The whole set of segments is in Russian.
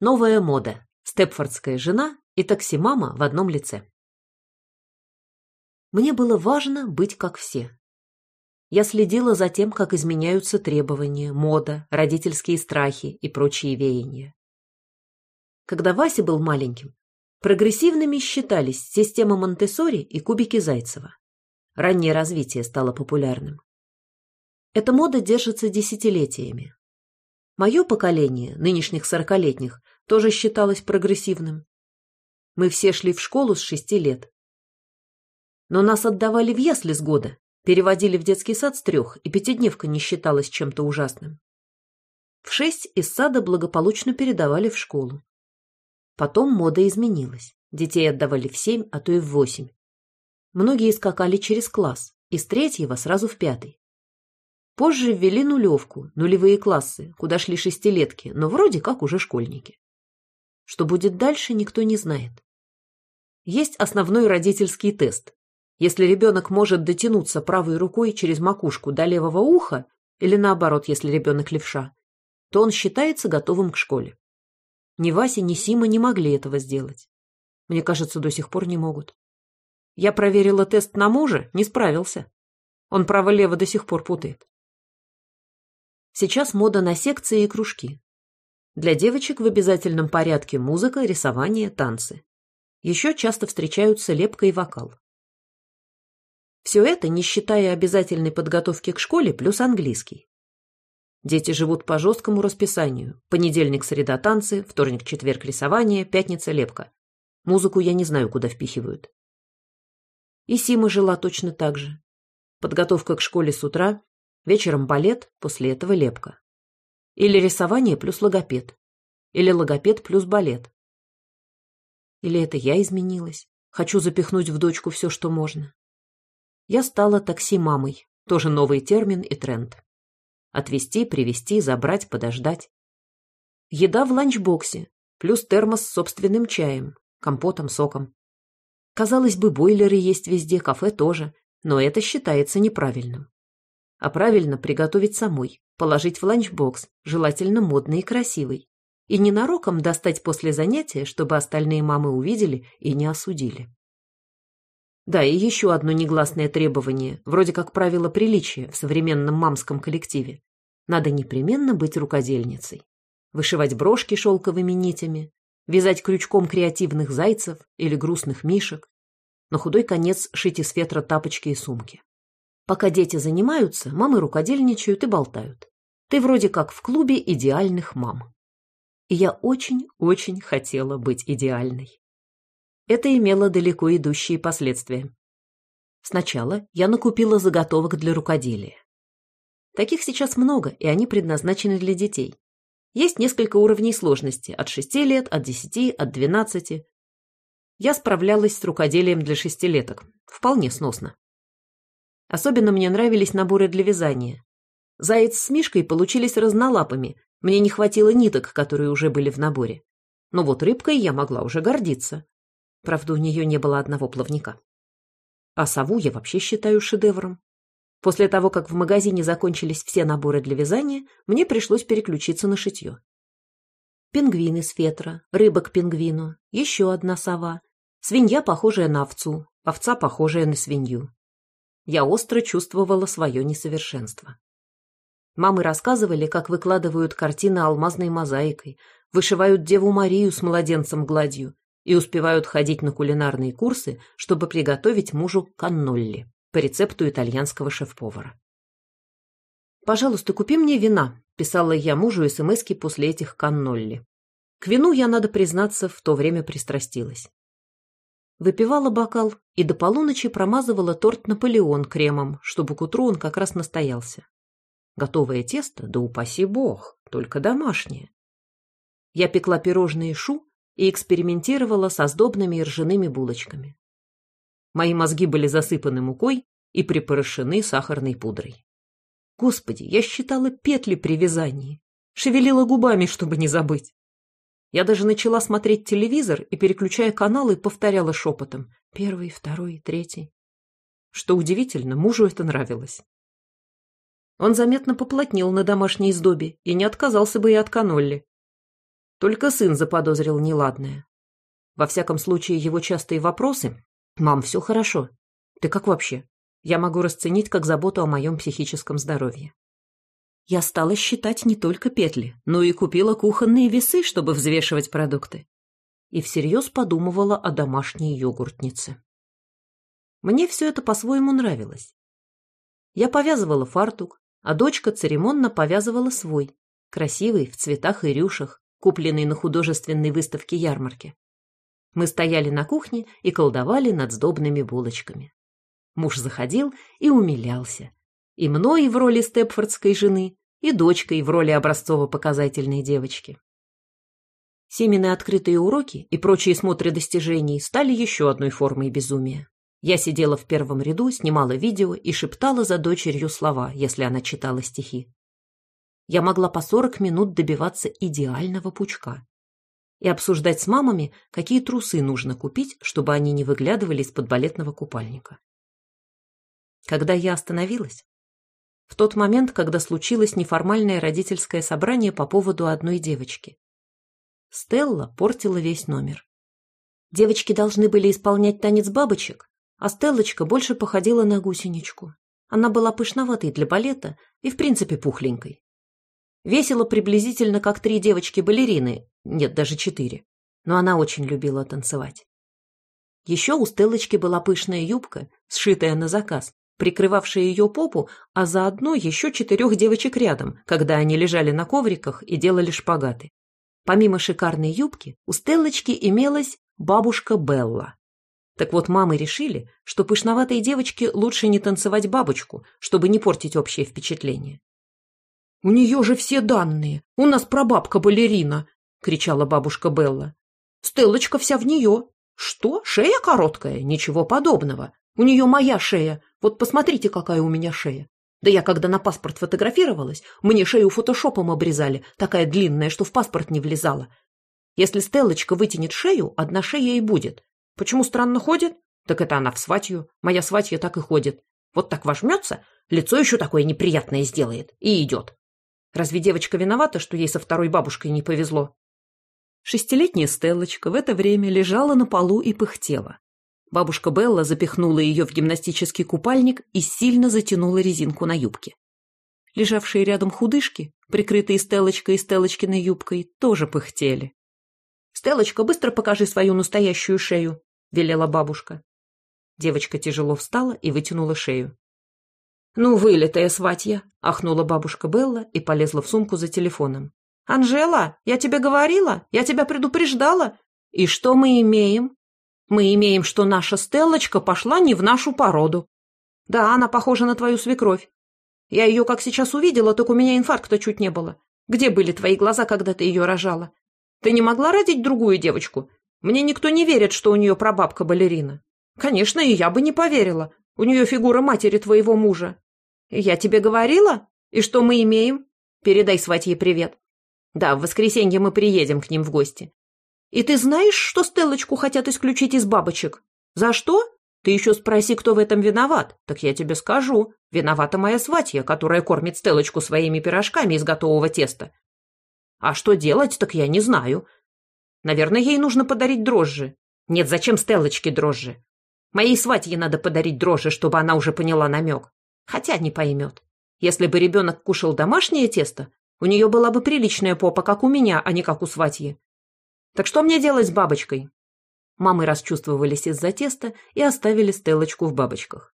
Новая мода. Степфордская жена и таксимама в одном лице. Мне было важно быть как все. Я следила за тем, как изменяются требования, мода, родительские страхи и прочие веяния. Когда Вася был маленьким, прогрессивными считались система Монтессори и кубики Зайцева. Раннее развитие стало популярным. Эта мода держится десятилетиями. Мое поколение, нынешних сорокалетних, тоже считалось прогрессивным. Мы все шли в школу с шести лет. Но нас отдавали в ясли с года, переводили в детский сад с трех, и пятидневка не считалась чем-то ужасным. В шесть из сада благополучно передавали в школу. Потом мода изменилась. Детей отдавали в семь, а то и в восемь. Многие скакали через класс, из третьего сразу в пятый. Позже ввели нулевку, нулевые классы, куда шли шестилетки, но вроде как уже школьники. Что будет дальше, никто не знает. Есть основной родительский тест. Если ребенок может дотянуться правой рукой через макушку до левого уха, или наоборот, если ребенок левша, то он считается готовым к школе. Ни Вася, ни Сима не могли этого сделать. Мне кажется, до сих пор не могут. Я проверила тест на мужа, не справился. Он право-лево до сих пор путает. Сейчас мода на секции и кружки. Для девочек в обязательном порядке музыка, рисование, танцы. Еще часто встречаются лепка и вокал. Все это, не считая обязательной подготовки к школе, плюс английский. Дети живут по жесткому расписанию. Понедельник, среда танцы, вторник, четверг рисование, пятница лепка. Музыку я не знаю, куда впихивают. И Сима жила точно так же. Подготовка к школе с утра, вечером балет, после этого лепка. Или рисование плюс логопед. Или логопед плюс балет. Или это я изменилась? Хочу запихнуть в дочку все, что можно. Я стала такси-мамой. Тоже новый термин и тренд. Отвезти, привезти, забрать, подождать. Еда в ланчбоксе, плюс термос с собственным чаем, компотом, соком. Казалось бы, бойлеры есть везде, кафе тоже, но это считается неправильным. А правильно приготовить самой, положить в ланчбокс, желательно модный и красивый. И ненароком достать после занятия, чтобы остальные мамы увидели и не осудили. Да, и еще одно негласное требование, вроде как правило приличия в современном мамском коллективе. Надо непременно быть рукодельницей. Вышивать брошки шелковыми нитями, вязать крючком креативных зайцев или грустных мишек, на худой конец шить из фетра тапочки и сумки. Пока дети занимаются, мамы рукодельничают и болтают. Ты вроде как в клубе идеальных мам. И я очень-очень хотела быть идеальной. Это имело далеко идущие последствия. Сначала я накупила заготовок для рукоделия. Таких сейчас много, и они предназначены для детей. Есть несколько уровней сложности – от 6 лет, от 10, от 12. Я справлялась с рукоделием для шестилеток. Вполне сносно. Особенно мне нравились наборы для вязания. Заяц с Мишкой получились разнолапыми, мне не хватило ниток, которые уже были в наборе. Но вот рыбкой я могла уже гордиться. Правда, у нее не было одного плавника. А сову я вообще считаю шедевром. После того, как в магазине закончились все наборы для вязания, мне пришлось переключиться на шитье. Пингвин из фетра, рыба к пингвину, еще одна сова, свинья, похожая на овцу, овца, похожая на свинью я остро чувствовала свое несовершенство. Мамы рассказывали, как выкладывают картины алмазной мозаикой, вышивают Деву Марию с младенцем гладью и успевают ходить на кулинарные курсы, чтобы приготовить мужу каннолли по рецепту итальянского шеф-повара. «Пожалуйста, купи мне вина», – писала я мужу смски после этих каннолли. К вину я, надо признаться, в то время пристрастилась. Выпивала бокал и до полуночи промазывала торт Наполеон кремом, чтобы к утру он как раз настоялся. Готовое тесто, да упаси бог, только домашнее. Я пекла пирожные шу и экспериментировала со сдобными и ржаными булочками. Мои мозги были засыпаны мукой и припорошены сахарной пудрой. Господи, я считала петли при вязании, шевелила губами, чтобы не забыть. Я даже начала смотреть телевизор и, переключая каналы, повторяла шепотом. Первый, второй, третий. Что удивительно, мужу это нравилось. Он заметно поплотнел на домашней издобе и не отказался бы и от канолли. Только сын заподозрил неладное. Во всяком случае, его частые вопросы «Мам, все хорошо. Ты как вообще?» я могу расценить как заботу о моем психическом здоровье. Я стала считать не только петли, но и купила кухонные весы, чтобы взвешивать продукты. И всерьез подумывала о домашней йогуртнице. Мне все это по-своему нравилось. Я повязывала фартук, а дочка церемонно повязывала свой, красивый, в цветах и рюшах, купленный на художественной выставке ярмарки. Мы стояли на кухне и колдовали над сдобными булочками. Муж заходил и умилялся. И мной в роли степфордской жены, и дочкой в роли образцово-показательной девочки. Семины открытые уроки и прочие смотры достижений стали еще одной формой безумия. Я сидела в первом ряду, снимала видео и шептала за дочерью слова, если она читала стихи. Я могла по сорок минут добиваться идеального пучка и обсуждать с мамами, какие трусы нужно купить, чтобы они не выглядывали из-под балетного купальника. Когда я остановилась? В тот момент, когда случилось неформальное родительское собрание по поводу одной девочки. Стелла портила весь номер. Девочки должны были исполнять танец бабочек, а Стеллочка больше походила на гусеничку. Она была пышноватой для балета и, в принципе, пухленькой. Весила приблизительно как три девочки-балерины, нет, даже четыре. Но она очень любила танцевать. Еще у Стеллочки была пышная юбка, сшитая на заказ, прикрывавшая ее попу, а заодно еще четырех девочек рядом, когда они лежали на ковриках и делали шпагаты. Помимо шикарной юбки, у Стеллочки имелась бабушка Белла. Так вот, мамы решили, что пышноватой девочке лучше не танцевать бабочку, чтобы не портить общее впечатление. «У нее же все данные! У нас прабабка-балерина!» — кричала бабушка Белла. «Стеллочка вся в нее! Что, шея короткая? Ничего подобного! У нее моя шея. Вот посмотрите, какая у меня шея. Да я когда на паспорт фотографировалась, мне шею фотошопом обрезали, такая длинная, что в паспорт не влезала. Если Стеллочка вытянет шею, одна шея и будет. Почему странно ходит? Так это она в сватью. Моя сватья так и ходит. Вот так вожмется, лицо еще такое неприятное сделает и идет. Разве девочка виновата, что ей со второй бабушкой не повезло? Шестилетняя Стеллочка в это время лежала на полу и пыхтела. Бабушка Белла запихнула ее в гимнастический купальник и сильно затянула резинку на юбке. Лежавшие рядом худышки, прикрытые Стеллочкой и Стеллочкиной юбкой, тоже пыхтели. «Стеллочка, быстро покажи свою настоящую шею», — велела бабушка. Девочка тяжело встала и вытянула шею. «Ну, вылитая сватья!» — ахнула бабушка Белла и полезла в сумку за телефоном. «Анжела, я тебе говорила, я тебя предупреждала. И что мы имеем? Мы имеем, что наша Стеллочка пошла не в нашу породу. Да, она похожа на твою свекровь. Я ее как сейчас увидела, так у меня инфаркта чуть не было. Где были твои глаза, когда ты ее рожала? Ты не могла родить другую девочку? Мне никто не верит, что у нее прабабка балерина. Конечно, и я бы не поверила. У нее фигура матери твоего мужа. Я тебе говорила? И что мы имеем? Передай сватье привет. Да, в воскресенье мы приедем к ним в гости. И ты знаешь, что Стеллочку хотят исключить из бабочек? За что? Ты еще спроси, кто в этом виноват. Так я тебе скажу. Виновата моя сватья, которая кормит Стеллочку своими пирожками из готового теста. А что делать, так я не знаю. Наверное, ей нужно подарить дрожжи. Нет, зачем Стеллочке дрожжи? Моей сватье надо подарить дрожжи, чтобы она уже поняла намек. Хотя не поймет. Если бы ребенок кушал домашнее тесто, у нее была бы приличная попа, как у меня, а не как у сватьи. Так что мне делать с бабочкой? Мамы расчувствовались из-за теста и оставили Стеллочку в бабочках.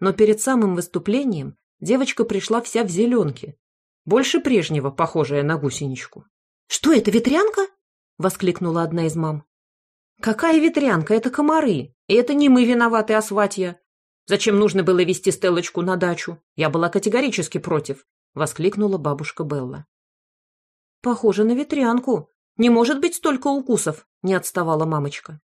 Но перед самым выступлением девочка пришла вся в зеленке, больше прежнего, похожая на гусеничку. «Что это, ветрянка?» — воскликнула одна из мам. «Какая ветрянка? Это комары. И это не мы виноваты, а сватья. Зачем нужно было вести Стеллочку на дачу? Я была категорически против», — воскликнула бабушка Белла. «Похоже на ветрянку», не может быть столько укусов, не отставала мамочка.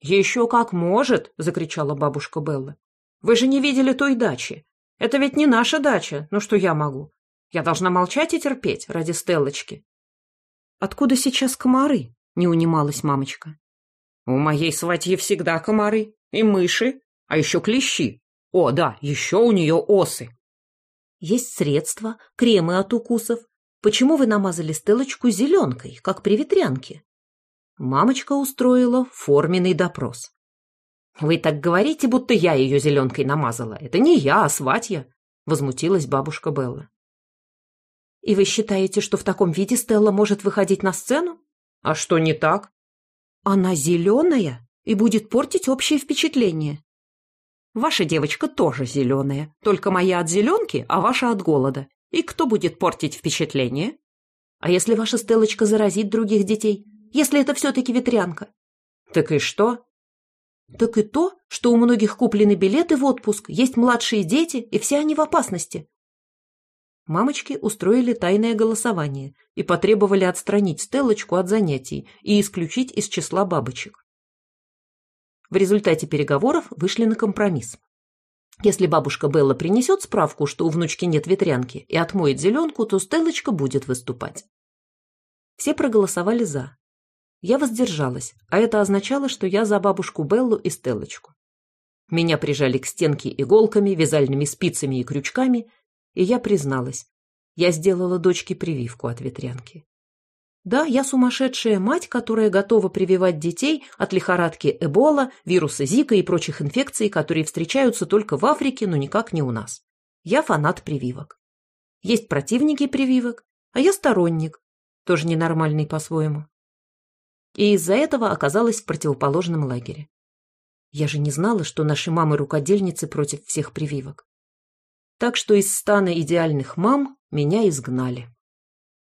Еще как может, закричала бабушка Белла. Вы же не видели той дачи. Это ведь не наша дача, ну что я могу? Я должна молчать и терпеть ради Стеллочки. Откуда сейчас комары? Не унималась мамочка. У моей сватьи всегда комары и мыши, а еще клещи. О, да, еще у нее осы. Есть средства, кремы от укусов, почему вы намазали стелочку зеленкой, как при ветрянке?» Мамочка устроила форменный допрос. «Вы так говорите, будто я ее зеленкой намазала. Это не я, а сватья», — возмутилась бабушка Белла. «И вы считаете, что в таком виде Стелла может выходить на сцену? А что не так?» «Она зеленая и будет портить общее впечатление». «Ваша девочка тоже зеленая, только моя от зеленки, а ваша от голода. И кто будет портить впечатление? А если ваша Стеллочка заразит других детей? Если это все-таки ветрянка? Так и что? Так и то, что у многих куплены билеты в отпуск, есть младшие дети, и все они в опасности. Мамочки устроили тайное голосование и потребовали отстранить Стеллочку от занятий и исключить из числа бабочек. В результате переговоров вышли на компромисс. Если бабушка Белла принесет справку, что у внучки нет ветрянки, и отмоет зеленку, то Стеллочка будет выступать. Все проголосовали «за». Я воздержалась, а это означало, что я за бабушку Беллу и Стеллочку. Меня прижали к стенке иголками, вязальными спицами и крючками, и я призналась. Я сделала дочке прививку от ветрянки. Да, я сумасшедшая мать, которая готова прививать детей от лихорадки Эбола, вируса Зика и прочих инфекций, которые встречаются только в Африке, но никак не у нас. Я фанат прививок. Есть противники прививок, а я сторонник, тоже ненормальный по-своему. И из-за этого оказалась в противоположном лагере. Я же не знала, что наши мамы-рукодельницы против всех прививок. Так что из стана идеальных мам меня изгнали.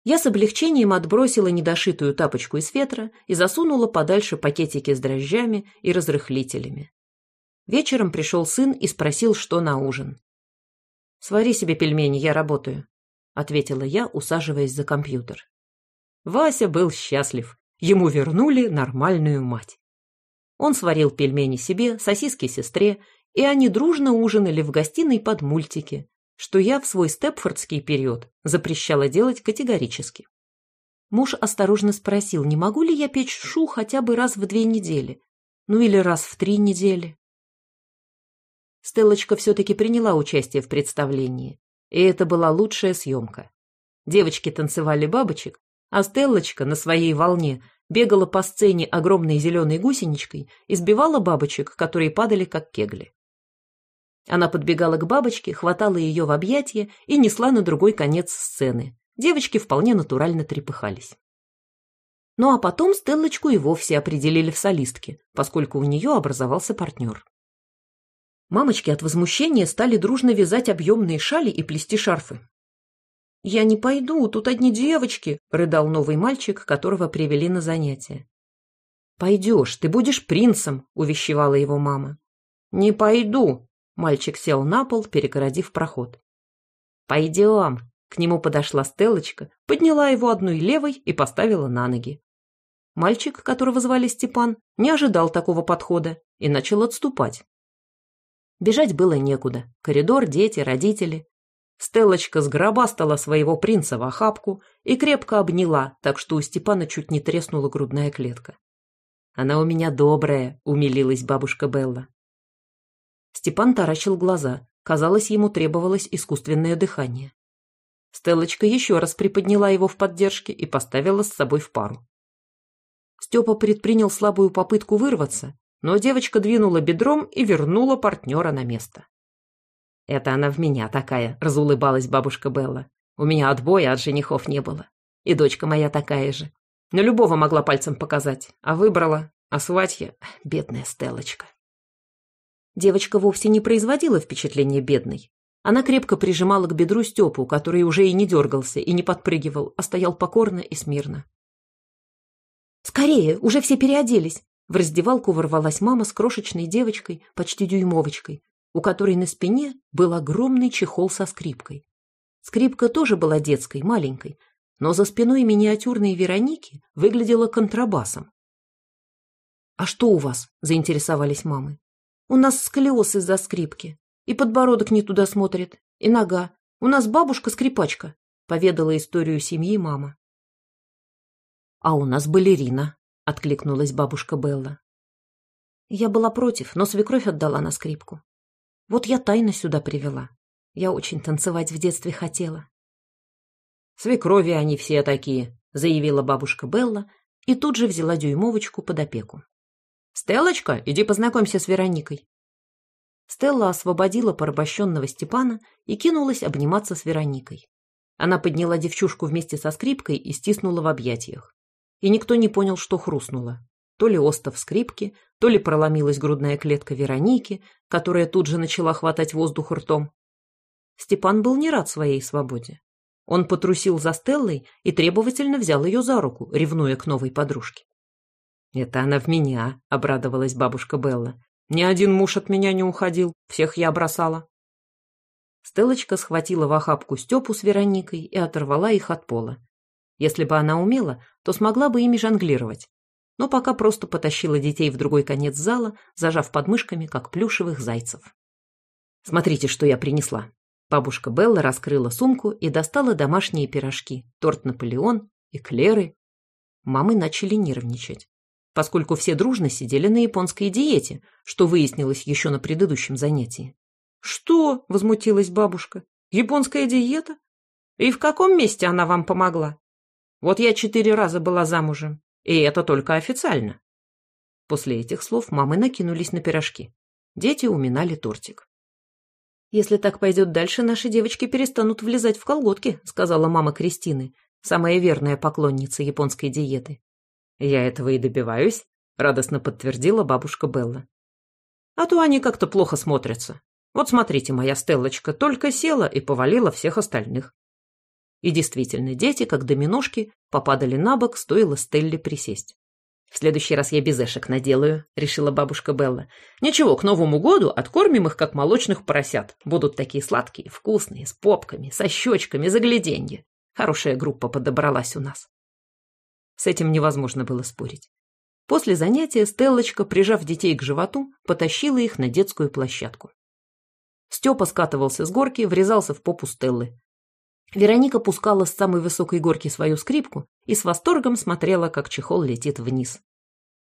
Я с облегчением отбросила недошитую тапочку из фетра и засунула подальше пакетики с дрожжами и разрыхлителями. Вечером пришел сын и спросил, что на ужин. «Свари себе пельмени, я работаю», — ответила я, усаживаясь за компьютер. Вася был счастлив. Ему вернули нормальную мать. Он сварил пельмени себе, сосиски сестре, и они дружно ужинали в гостиной под мультики, что я в свой степфордский период запрещала делать категорически. Муж осторожно спросил, не могу ли я печь шу хотя бы раз в две недели, ну или раз в три недели. Стеллочка все-таки приняла участие в представлении, и это была лучшая съемка. Девочки танцевали бабочек, а Стеллочка на своей волне бегала по сцене огромной зеленой гусеничкой и сбивала бабочек, которые падали как кегли. Она подбегала к бабочке, хватала ее в объятия и несла на другой конец сцены. Девочки вполне натурально трепыхались. Ну а потом Стеллочку и вовсе определили в солистке, поскольку у нее образовался партнер. Мамочки от возмущения стали дружно вязать объемные шали и плести шарфы. «Я не пойду, тут одни девочки», — рыдал новый мальчик, которого привели на занятия. «Пойдешь, ты будешь принцем», — увещевала его мама. «Не пойду», Мальчик сел на пол, перегородив проход. «Пойдем!» К нему подошла Стеллочка, подняла его одной левой и поставила на ноги. Мальчик, которого звали Степан, не ожидал такого подхода и начал отступать. Бежать было некуда. Коридор, дети, родители. Стеллочка сгробастала своего принца в охапку и крепко обняла, так что у Степана чуть не треснула грудная клетка. «Она у меня добрая», — умилилась бабушка Белла. Степан таращил глаза. Казалось, ему требовалось искусственное дыхание. Стеллочка еще раз приподняла его в поддержке и поставила с собой в пару. Степа предпринял слабую попытку вырваться, но девочка двинула бедром и вернула партнера на место. «Это она в меня такая», — разулыбалась бабушка Белла. «У меня отбоя от женихов не было. И дочка моя такая же. На любого могла пальцем показать, а выбрала, а сватья — бедная Стеллочка». Девочка вовсе не производила впечатления бедной. Она крепко прижимала к бедру Степу, который уже и не дергался, и не подпрыгивал, а стоял покорно и смирно. «Скорее, уже все переоделись!» В раздевалку ворвалась мама с крошечной девочкой, почти дюймовочкой, у которой на спине был огромный чехол со скрипкой. Скрипка тоже была детской, маленькой, но за спиной миниатюрной Вероники выглядела контрабасом. «А что у вас?» – заинтересовались мамы. У нас сколиоз из-за скрипки. И подбородок не туда смотрит, и нога. У нас бабушка-скрипачка», — поведала историю семьи мама. «А у нас балерина», — откликнулась бабушка Белла. Я была против, но свекровь отдала на скрипку. Вот я тайно сюда привела. Я очень танцевать в детстве хотела. Свекрови они все такие, заявила бабушка Белла и тут же взяла дюймовочку под опеку. «Стеллочка, иди познакомься с Вероникой». Стелла освободила порабощенного Степана и кинулась обниматься с Вероникой. Она подняла девчушку вместе со скрипкой и стиснула в объятиях. И никто не понял, что хрустнуло. То ли остов скрипки, то ли проломилась грудная клетка Вероники, которая тут же начала хватать воздух ртом. Степан был не рад своей свободе. Он потрусил за Стеллой и требовательно взял ее за руку, ревнуя к новой подружке. «Это она в меня», — обрадовалась бабушка Белла. «Ни один муж от меня не уходил, всех я бросала». Стеллочка схватила в охапку Степу с Вероникой и оторвала их от пола. Если бы она умела, то смогла бы ими жонглировать. Но пока просто потащила детей в другой конец зала, зажав подмышками, как плюшевых зайцев. «Смотрите, что я принесла», Бабушка Белла раскрыла сумку и достала домашние пирожки, торт Наполеон, эклеры. Мамы начали нервничать, поскольку все дружно сидели на японской диете, что выяснилось еще на предыдущем занятии. «Что?» – возмутилась бабушка. «Японская диета? И в каком месте она вам помогла? Вот я четыре раза была замужем, и это только официально». После этих слов мамы накинулись на пирожки. Дети уминали тортик. «Если так пойдет дальше, наши девочки перестанут влезать в колготки», сказала мама Кристины, самая верная поклонница японской диеты. «Я этого и добиваюсь», радостно подтвердила бабушка Белла. «А то они как-то плохо смотрятся. Вот смотрите, моя Стеллочка только села и повалила всех остальных». И действительно, дети, как доминошки, попадали на бок, стоило Стелле присесть. «В следующий раз я безэшек наделаю», — решила бабушка Белла. «Ничего, к Новому году откормим их, как молочных поросят. Будут такие сладкие, вкусные, с попками, со щечками, загляденье. Хорошая группа подобралась у нас». С этим невозможно было спорить. После занятия Стеллочка, прижав детей к животу, потащила их на детскую площадку. Степа скатывался с горки, врезался в попу Стеллы. Вероника пускала с самой высокой горки свою скрипку и с восторгом смотрела, как чехол летит вниз.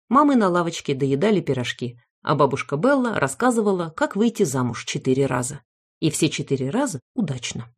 Мамы на лавочке доедали пирожки, а бабушка Белла рассказывала, как выйти замуж четыре раза. И все четыре раза удачно.